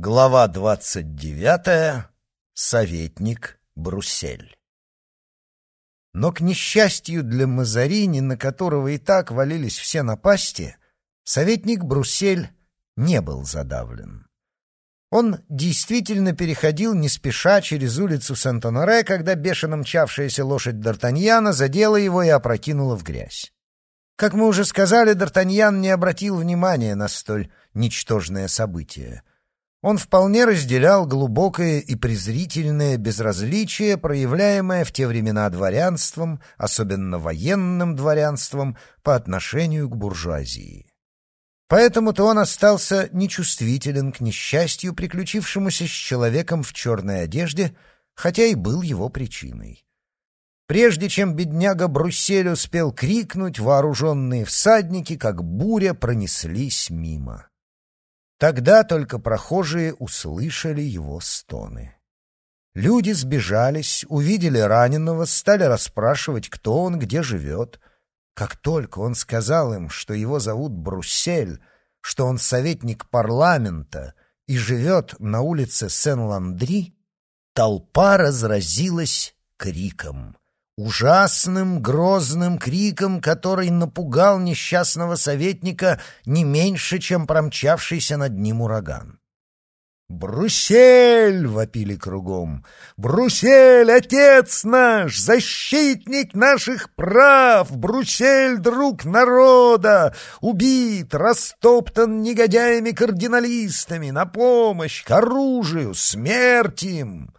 Глава двадцать девятая. Советник Бруссель. Но, к несчастью для Мазарини, на которого и так валились все напасти, советник Бруссель не был задавлен. Он действительно переходил не спеша через улицу Сент-Оноре, когда бешено мчавшаяся лошадь Д'Артаньяна задела его и опрокинула в грязь. Как мы уже сказали, Д'Артаньян не обратил внимания на столь ничтожное событие — он вполне разделял глубокое и презрительное безразличие, проявляемое в те времена дворянством, особенно военным дворянством, по отношению к буржуазии. Поэтому-то он остался нечувствителен к несчастью, приключившемуся с человеком в черной одежде, хотя и был его причиной. Прежде чем бедняга Бруссель успел крикнуть, вооруженные всадники, как буря, пронеслись мимо. Тогда только прохожие услышали его стоны. Люди сбежались, увидели раненого, стали расспрашивать, кто он, где живет. Как только он сказал им, что его зовут Бруссель, что он советник парламента и живет на улице Сен-Ландри, толпа разразилась криком ужасным грозным криком, который напугал несчастного советника не меньше, чем промчавшийся над ним ураган. «Бруссель!» — вопили кругом. «Бруссель, отец наш, защитник наших прав! Бруссель, друг народа! Убит, растоптан негодяями-кардиналистами! На помощь, к оружию, смерть им!»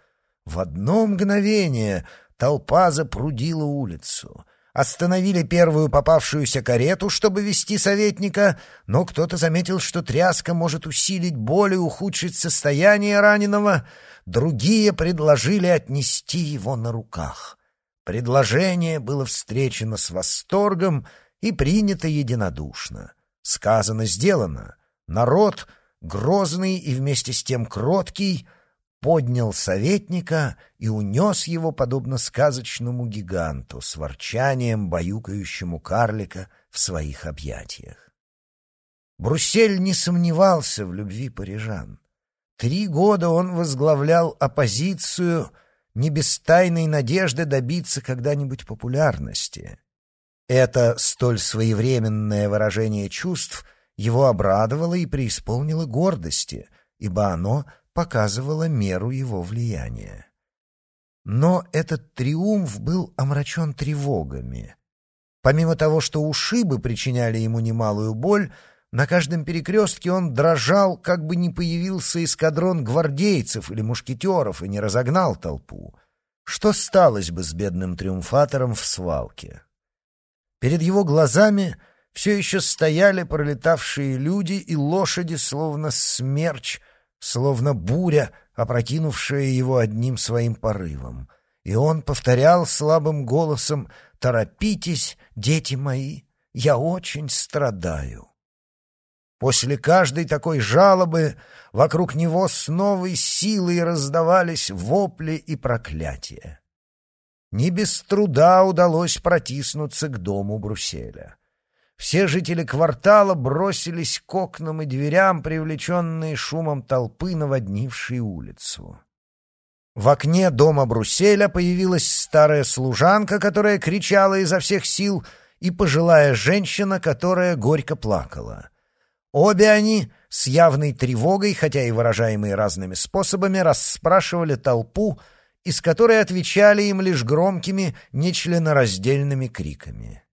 В одно мгновение Толпа запрудила улицу. Остановили первую попавшуюся карету, чтобы вести советника, но кто-то заметил, что тряска может усилить боль и ухудшить состояние раненого. Другие предложили отнести его на руках. Предложение было встречено с восторгом и принято единодушно. Сказано, сделано. Народ, грозный и вместе с тем кроткий — поднял советника и унес его, подобно сказочному гиганту, с ворчанием, баюкающему карлика в своих объятиях. Бруссель не сомневался в любви парижан. Три года он возглавлял оппозицию, не без тайной надежды добиться когда-нибудь популярности. Это столь своевременное выражение чувств его обрадовало и преисполнило гордости, ибо оно — показывала меру его влияния. Но этот триумф был омрачен тревогами. Помимо того, что ушибы причиняли ему немалую боль, на каждом перекрестке он дрожал, как бы не появился эскадрон гвардейцев или мушкетеров и не разогнал толпу. Что сталось бы с бедным триумфатором в свалке? Перед его глазами все еще стояли пролетавшие люди и лошади, словно смерч, словно буря, опрокинувшая его одним своим порывом. И он повторял слабым голосом «Торопитесь, дети мои, я очень страдаю». После каждой такой жалобы вокруг него с новой силой раздавались вопли и проклятия. Не без труда удалось протиснуться к дому Брусселя. Все жители квартала бросились к окнам и дверям, привлеченные шумом толпы, наводнившей улицу. В окне дома Брусселя появилась старая служанка, которая кричала изо всех сил, и пожилая женщина, которая горько плакала. Обе они с явной тревогой, хотя и выражаемой разными способами, расспрашивали толпу, из которой отвечали им лишь громкими, нечленораздельными криками.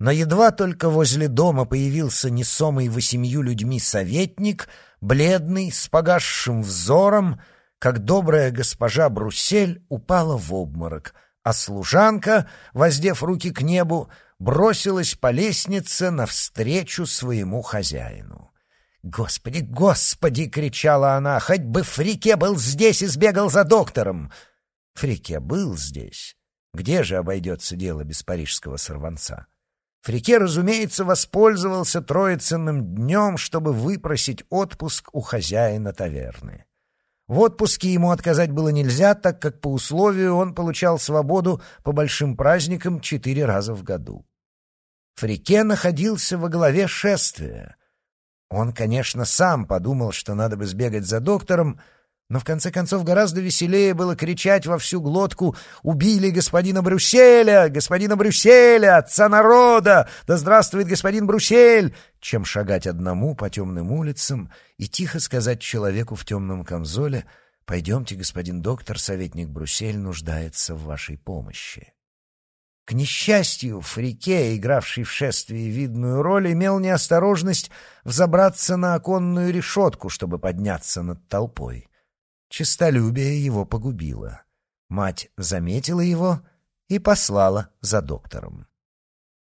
Но едва только возле дома появился несомый восемью людьми советник, бледный, с погасшим взором, как добрая госпожа Брусель упала в обморок, а служанка, воздев руки к небу, бросилась по лестнице навстречу своему хозяину. «Господи, господи!» — кричала она. «Хоть бы Фрике был здесь и сбегал за доктором!» Фрике был здесь. Где же обойдется дело без парижского сорванца? Фрике, разумеется, воспользовался Троицынным днем, чтобы выпросить отпуск у хозяина таверны. В отпуске ему отказать было нельзя, так как по условию он получал свободу по большим праздникам четыре раза в году. Фрике находился во главе шествия. Он, конечно, сам подумал, что надо бы сбегать за доктором, но в конце концов гораздо веселее было кричать во всю глотку «Убили господина Брюсселя! Господина Брюсселя! Отца народа! Да здравствует господин Брюссель!» чем шагать одному по темным улицам и тихо сказать человеку в темном камзоле «Пойдемте, господин доктор, советник Брюссель нуждается в вашей помощи». К несчастью, Фрике, игравший в шествии видную роль, имел неосторожность взобраться на оконную решетку, чтобы подняться над толпой. Честолюбие его погубило. Мать заметила его и послала за доктором.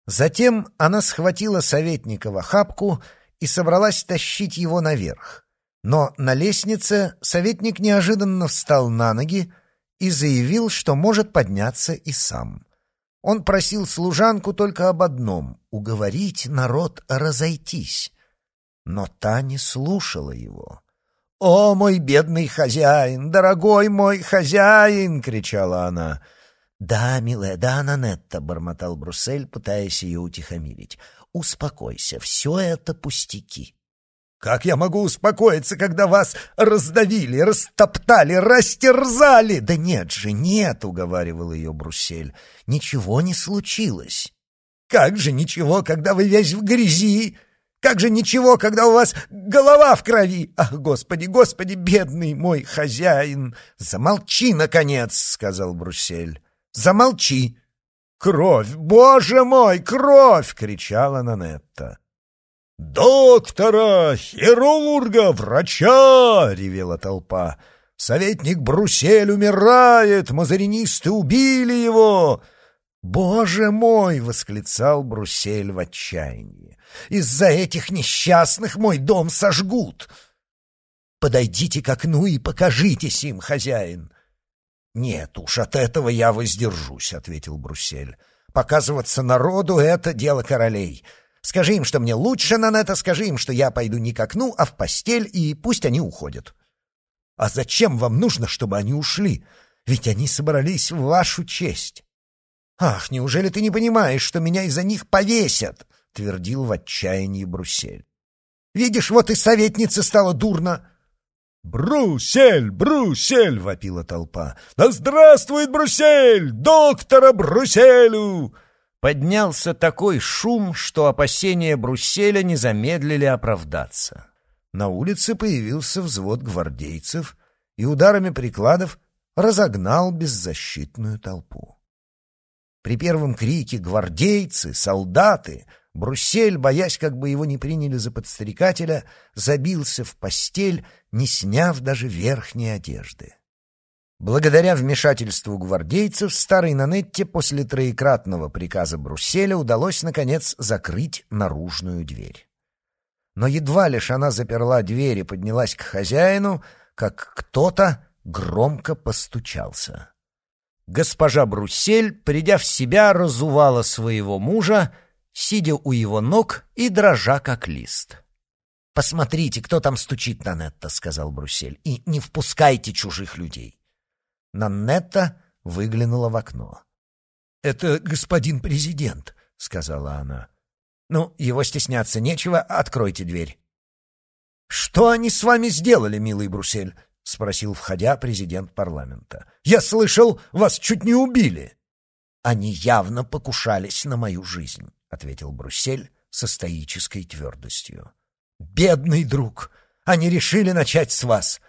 Затем она схватила советника в охапку и собралась тащить его наверх. Но на лестнице советник неожиданно встал на ноги и заявил, что может подняться и сам. Он просил служанку только об одном — уговорить народ разойтись. Но та не слушала его. «О, мой бедный хозяин, дорогой мой хозяин!» — кричала она. «Да, милая, да, Нанетта», — бормотал Бруссель, пытаясь ее утихомирить. «Успокойся, все это пустяки». «Как я могу успокоиться, когда вас раздавили, растоптали, растерзали?» «Да нет же, нет», — уговаривал ее Бруссель. «Ничего не случилось». «Как же ничего, когда вы весь в грязи?» Как же ничего, когда у вас голова в крови? Ах, господи, господи, бедный мой хозяин! Замолчи, наконец, — сказал Бруссель. Замолчи! Кровь, боже мой, кровь! — кричала Нанетта. «Доктора, хирурга, врача!» — ревела толпа. «Советник Брусель умирает! Мазаринисты убили его!» «Боже мой!» — восклицал Брусель в отчаянии. «Из-за этих несчастных мой дом сожгут!» «Подойдите к окну и покажитесь им, хозяин!» «Нет уж, от этого я воздержусь», — ответил Брусель. «Показываться народу — это дело королей. Скажи им, что мне лучше, Нанетта, скажи им, что я пойду не к окну, а в постель, и пусть они уходят». «А зачем вам нужно, чтобы они ушли? Ведь они собрались в вашу честь». «Ах, неужели ты не понимаешь, что меня из-за них повесят?» — твердил в отчаянии Брусель. «Видишь, вот и советница стала дурно!» «Брусель! Брусель!» — вопила толпа. «Да здравствует Брусель! Доктора Бруселю!» Поднялся такой шум, что опасения Брусселя не замедлили оправдаться. На улице появился взвод гвардейцев и ударами прикладов разогнал беззащитную толпу. При первом крике «Гвардейцы! Солдаты!» Бруссель, боясь, как бы его не приняли за подстрекателя, забился в постель, не сняв даже верхней одежды. Благодаря вмешательству гвардейцев старой Нанетте после троекратного приказа Брусселя удалось, наконец, закрыть наружную дверь. Но едва лишь она заперла дверь и поднялась к хозяину, как кто-то громко постучался. Госпожа Бруссель, придя в себя, разувала своего мужа, сидя у его ног и дрожа как лист. «Посмотрите, кто там стучит, Нанетта», — сказал Бруссель, — «и не впускайте чужих людей». Нанетта выглянула в окно. «Это господин президент», — сказала она. «Ну, его стесняться нечего, откройте дверь». «Что они с вами сделали, милый Бруссель?» — спросил, входя, президент парламента. «Я слышал, вас чуть не убили!» «Они явно покушались на мою жизнь», — ответил Бруссель со стоической твердостью. «Бедный друг! Они решили начать с вас.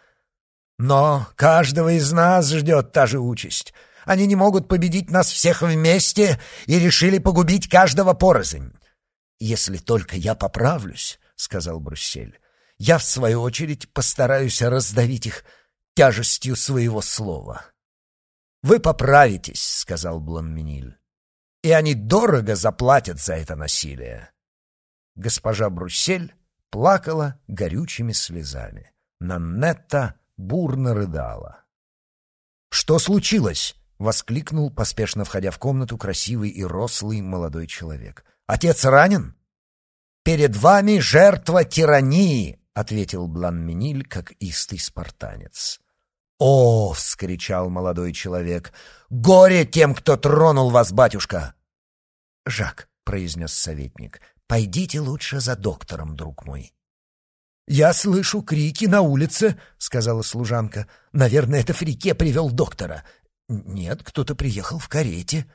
Но каждого из нас ждет та же участь. Они не могут победить нас всех вместе и решили погубить каждого порознь. Если только я поправлюсь, — сказал Бруссель, я, в свою очередь, постараюсь раздавить их тяжестью своего слова. «Вы поправитесь», — сказал Бланминиль, — «и они дорого заплатят за это насилие». Госпожа Бруссель плакала горючими слезами. Наннетта бурно рыдала. «Что случилось?» — воскликнул, поспешно входя в комнату, красивый и рослый молодой человек. «Отец ранен?» «Перед вами жертва тирании!» — ответил Бланминиль, как истый спартанец. «О!» — вскричал молодой человек. «Горе тем, кто тронул вас, батюшка!» «Жак», — произнес советник, — «пойдите лучше за доктором, друг мой». «Я слышу крики на улице», — сказала служанка. «Наверное, это Фрике привел доктора». «Нет, кто-то приехал в карете».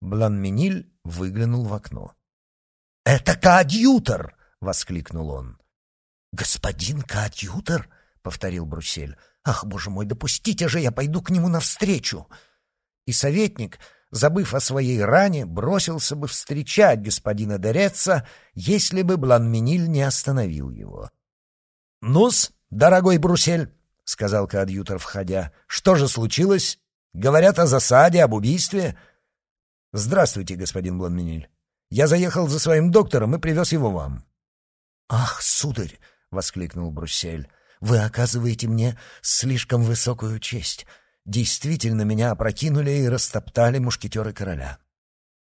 Бланмениль выглянул в окно. «Это коадьютор!» — воскликнул он. «Господин коадьютор?» — повторил Бруссель. «Ах, боже мой, допустите же, я пойду к нему навстречу!» И советник, забыв о своей ране, бросился бы встречать господина Дереца, если бы Бланмениль не остановил его. «Ну-с, дорогой Брусель!» — сказал коадьютор, входя. «Что же случилось? Говорят о засаде, об убийстве?» «Здравствуйте, господин Бланмениль. Я заехал за своим доктором и привез его вам». «Ах, сударь!» — воскликнул Бруссель. «Вы оказываете мне слишком высокую честь. Действительно, меня опрокинули и растоптали мушкетеры короля».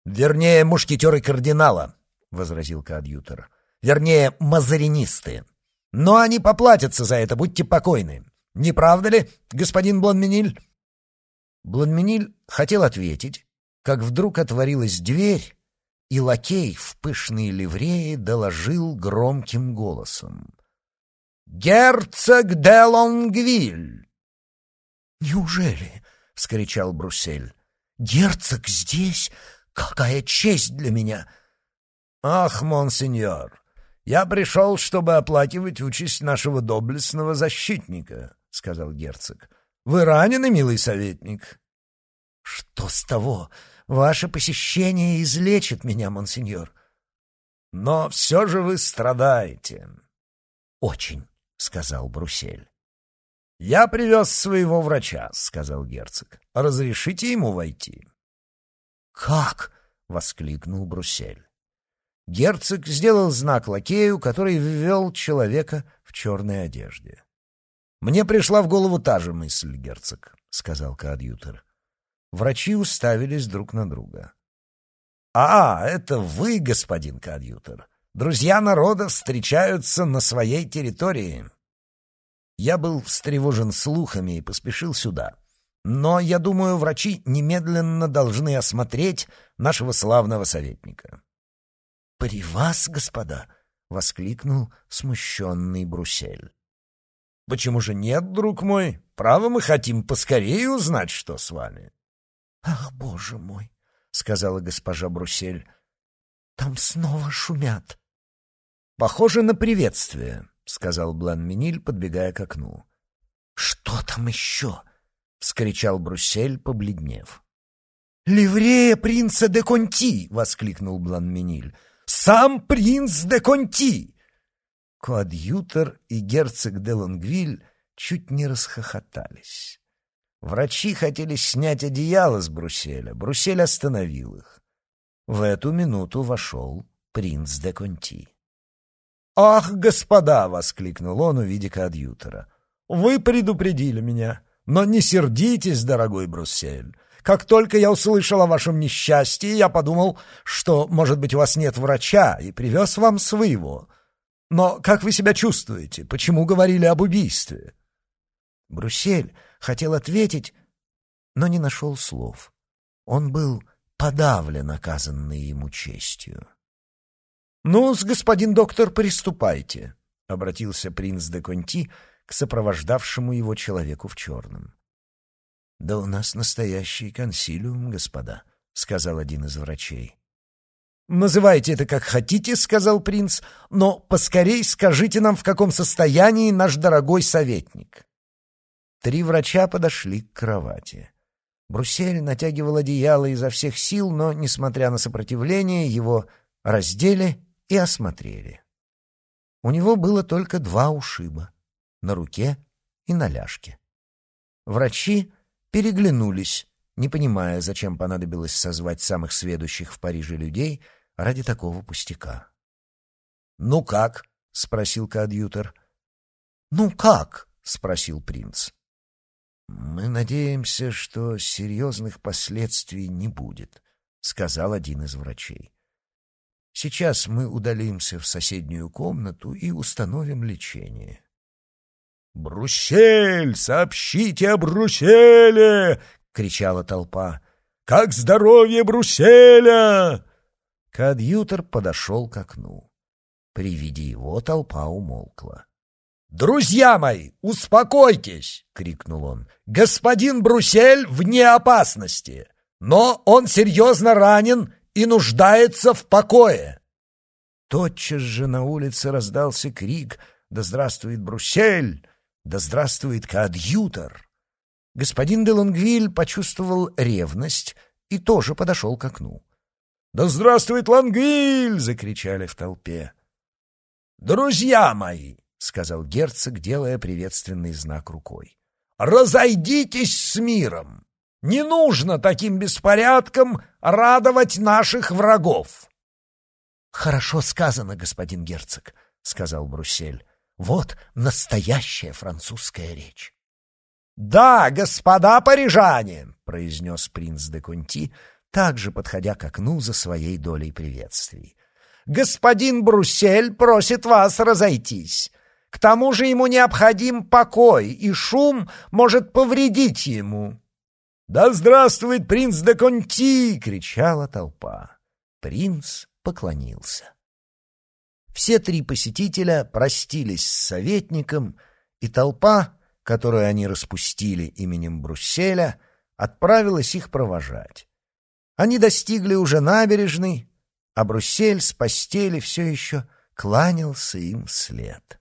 «Вернее, мушкетеры кардинала», — возразил коадьютор. «Вернее, мазаринисты. Но они поплатятся за это, будьте покойны. Не правда ли, господин Бланмениль?» Бланмениль хотел ответить, как вдруг отворилась дверь, и лакей в пышной ливреи доложил громким голосом. «Герцог де Лонгвиль!» «Неужели?» — вскричал Бруссель. «Герцог здесь? Какая честь для меня!» «Ах, монсеньор, я пришел, чтобы оплакивать участь нашего доблестного защитника», — сказал герцог. «Вы ранены, милый советник?» «Что с того? Ваше посещение излечит меня, монсеньор». «Но все же вы страдаете». «Очень», — сказал Брусель. «Я привез своего врача», — сказал герцог. «Разрешите ему войти?» «Как?» — воскликнул Брусель. Герцог сделал знак лакею, который ввел человека в черной одежде. «Мне пришла в голову та же мысль, герцог», — сказал коадьютор. Врачи уставились друг на друга. «А, это вы, господин коадьютор. Друзья народа встречаются на своей территории». Я был встревожен слухами и поспешил сюда. Но, я думаю, врачи немедленно должны осмотреть нашего славного советника. «При вас, господа!» — воскликнул смущенный Брусель. «Почему же нет, друг мой? Право, мы хотим поскорее узнать, что с вами». «Ах, боже мой!» — сказала госпожа Брусель. «Там снова шумят». «Похоже на приветствие», — сказал Блан-Миниль, подбегая к окну. «Что там еще?» — вскричал Брусель, побледнев. «Ливрея принца де Конти!» — воскликнул Блан-Миниль. «Сам принц де Конти!» Коадьютор и герцог де Лонгвиль чуть не расхохотались. Врачи хотели снять одеяло с Бруселя. Брусель остановил их. В эту минуту вошел принц де Конти. «Ах, господа!» — воскликнул он, увидя коадьютора. «Вы предупредили меня. Но не сердитесь, дорогой Бруссель. Как только я услышал о вашем несчастье, я подумал, что, может быть, у вас нет врача, и привез вам своего. Но как вы себя чувствуете? Почему говорили об убийстве?» Бруссель хотел ответить, но не нашел слов. Он был подавлен оказанной ему честью. Ну господин доктор, приступайте», — обратился принц де Конти к сопровождавшему его человеку в черном. «Да у нас настоящий консилиум, господа», — сказал один из врачей. «Называйте это как хотите», — сказал принц, — «но поскорей скажите нам, в каком состоянии наш дорогой советник». Три врача подошли к кровати. Брусель натягивал одеяло изо всех сил, но, несмотря на сопротивление, его раздели и осмотрели. У него было только два ушиба — на руке и на ляжке. Врачи переглянулись, не понимая, зачем понадобилось созвать самых сведущих в Париже людей ради такого пустяка. «Ну как?» — спросил коадьютор. «Ну как?» — спросил принц. «Мы надеемся, что серьезных последствий не будет», — сказал один из врачей. «Сейчас мы удалимся в соседнюю комнату и установим лечение». «Бруссель! Сообщите о Брусселе!» — кричала толпа. «Как здоровье Брусселя!» Кадьютор подошел к окну. При виде его толпа умолкла. «Друзья мои, успокойтесь!» — крикнул он. «Господин Брусель вне опасности, но он серьезно ранен и нуждается в покое!» Тотчас же на улице раздался крик «Да здравствует Брусель! Да здравствует коадьютор!» Господин де Лонгвиль почувствовал ревность и тоже подошел к окну. «Да здравствует Лонгвиль!» — закричали в толпе. «Друзья мои!» — сказал герцог, делая приветственный знак рукой. «Разойдитесь с миром! Не нужно таким беспорядком радовать наших врагов!» «Хорошо сказано, господин герцог», — сказал Бруссель. «Вот настоящая французская речь». «Да, господа парижане!» — произнес принц де Конти, также подходя к окну за своей долей приветствий. «Господин Бруссель просит вас разойтись. К тому же ему необходим покой, и шум может повредить ему. «Да здравствует принц де Конти!» — кричала толпа. Принц поклонился. Все три посетителя простились с советником, и толпа, которую они распустили именем Брусселя, отправилась их провожать. Они достигли уже набережной, а Бруссель с постели все еще кланялся им вслед.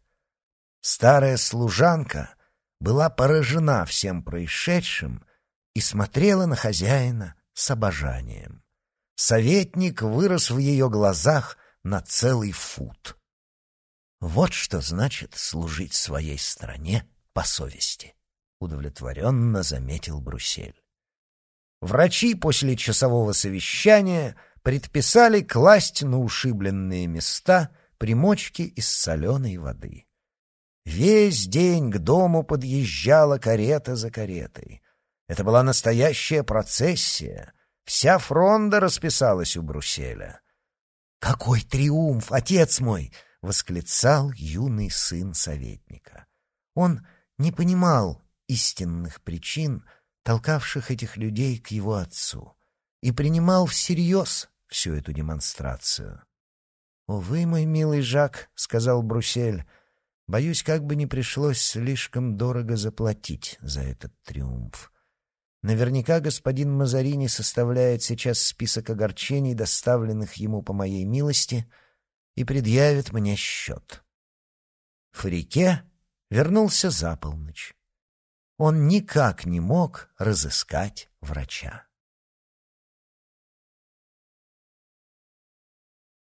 Старая служанка была поражена всем происшедшим и смотрела на хозяина с обожанием. Советник вырос в ее глазах на целый фут. Вот что значит служить своей стране по совести, удовлетворенно заметил Брусель. Врачи после часового совещания предписали класть на ушибленные места примочки из соленой воды. Весь день к дому подъезжала карета за каретой. Это была настоящая процессия. Вся фронда расписалась у Брусселя. «Какой триумф, отец мой!» — восклицал юный сын советника. Он не понимал истинных причин, толкавших этих людей к его отцу, и принимал всерьез всю эту демонстрацию. «Увы, мой милый Жак», — сказал Брусель, — Боюсь, как бы не пришлось слишком дорого заплатить за этот триумф. Наверняка господин Мазарини составляет сейчас список огорчений, доставленных ему по моей милости, и предъявит мне счет. Фрике вернулся за полночь. Он никак не мог разыскать врача.